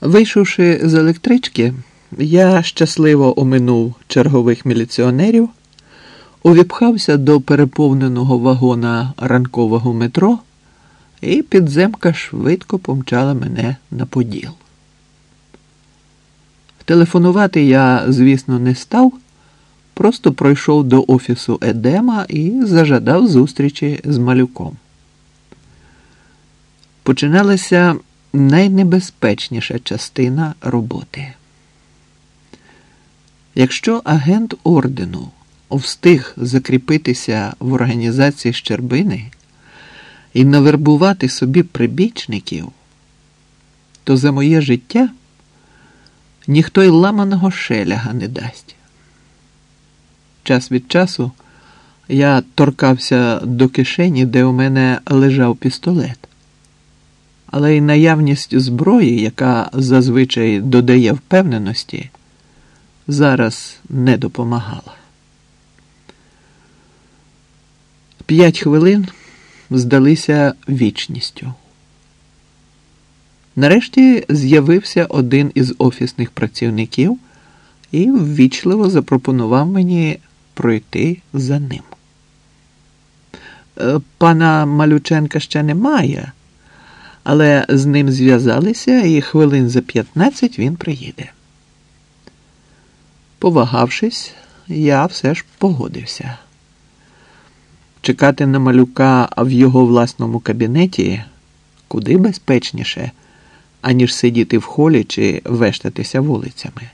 Вийшовши з електрички, я щасливо оминув чергових міліціонерів, увіпхався до переповненого вагона ранкового метро, і підземка швидко помчала мене на поділ. Телефонувати я, звісно, не став, просто пройшов до офісу Едема і зажадав зустрічі з малюком. Починалася найнебезпечніша частина роботи. Якщо агент ордену встиг закріпитися в організації Щербини і навербувати собі прибічників, то за моє життя ніхто й ламаного шеляга не дасть. Час від часу я торкався до кишені, де у мене лежав пістолет. Але й наявність зброї, яка зазвичай додає впевненості, зараз не допомагала. П'ять хвилин здалися вічністю. Нарешті з'явився один із офісних працівників і ввічливо запропонував мені пройти за ним. «Е, Пана Малюченка ще немає, але з ним зв'язалися, і хвилин за 15 він приїде. Повагавшись, я все ж погодився. Чекати на малюка в його власному кабінеті куди безпечніше, аніж сидіти в холі чи вештатися вулицями.